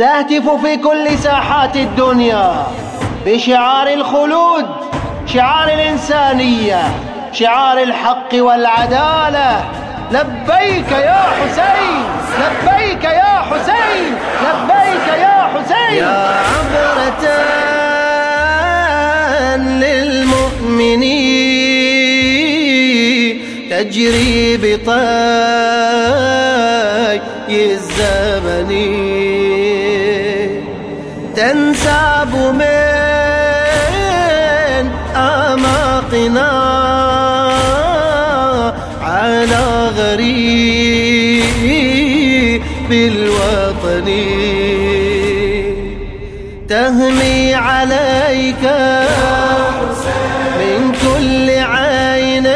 سأهتف في كل ساحات الدنيا بشعار الخلود شعار الإنسانية شعار الحق والعدالة. لبيك يا حسين لبيك يا حسين لبيك يا حسين. يا عبرة للمؤمنين تجري بطي الزمن تنساب من أماقنا على غريب الوطن. تهمي عليك من كل عين.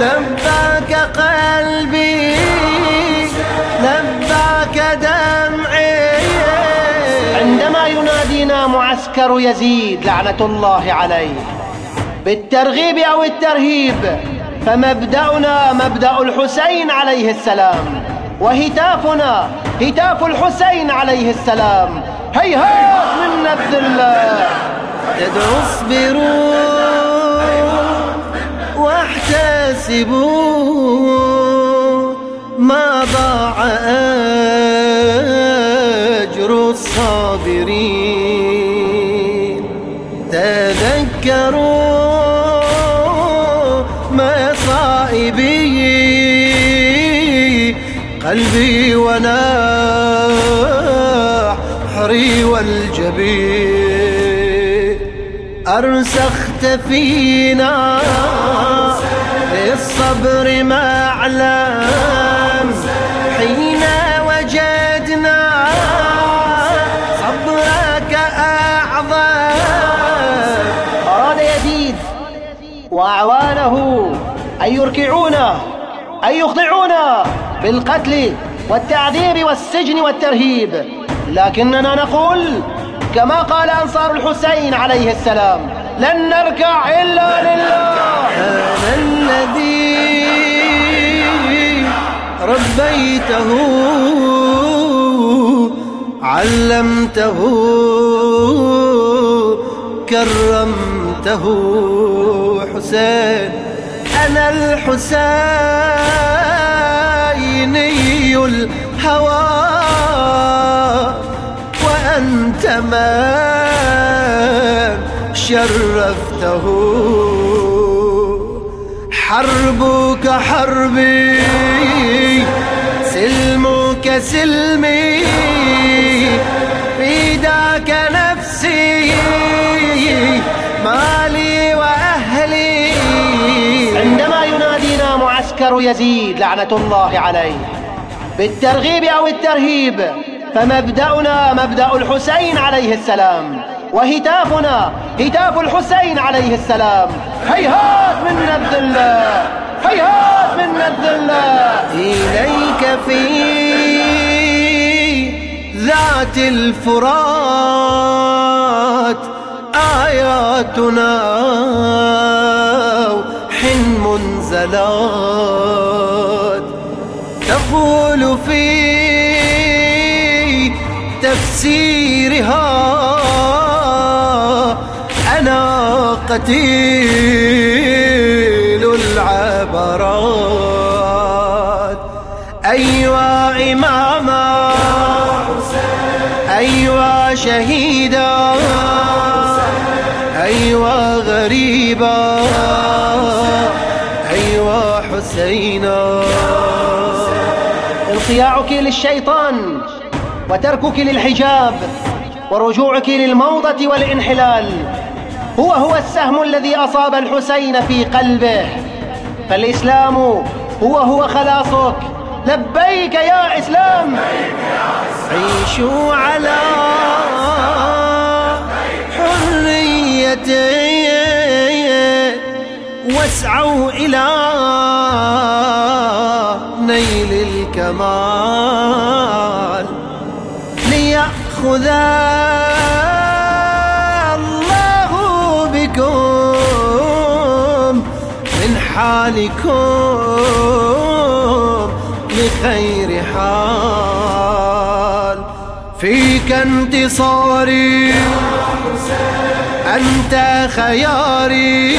لباك قلبي معسكر يزيد لعنة الله عليه. بالترغيب أو الترهيب فمبدأنا مبدأ الحسين عليه السلام. وهتافنا هتاف الحسين عليه السلام. هيهات من الذلة تدعو اصبروا واحتسبوا ما ضاع أجر الصابرين تذكروا مصائبي قلبي ونحري والجبين. أرسخت فينا للصبر معلم حين أن يركعونا أن يخضعونا بالقتل والتعذيب والسجن والترهيب. لكننا نقول كما قال أنصار الحسين عليه السلام لن نركع إلا لله. أنا الذي ربيته علمته كرمته حسين. أنا الحسيني الهوى وأنت من شرفته. حربك حربي سلمك سلمي. فداك معسكر يزيد لعنة الله عليه. بالترغيب أو الترهيب فمبدأنا مبدأ الحسين عليه السلام. وهتافنا هتاف الحسين عليه السلام. هيهات من الذلة هيهات من الذلة. إليك في ذات الفرات آياتنا. منزلات تقول في تفسيرها أنا قتيل العبرات. أيوا إماما أيوا شهيدا أيوا غريبا. حسينا. انصياعك للشيطان وتركك للحجاب ورجوعك للموضة والانحلال. هو هو السهم الذي أصاب الحسين في قلبه. فالإسلام هو هو خلاصك. لبيك يا إسلام. عيشوا على حريتي واسعوا إلى نيل الكمال ليأخذ الله بكم من حالكم لخير حال. فيك انتصاري أنت خياري.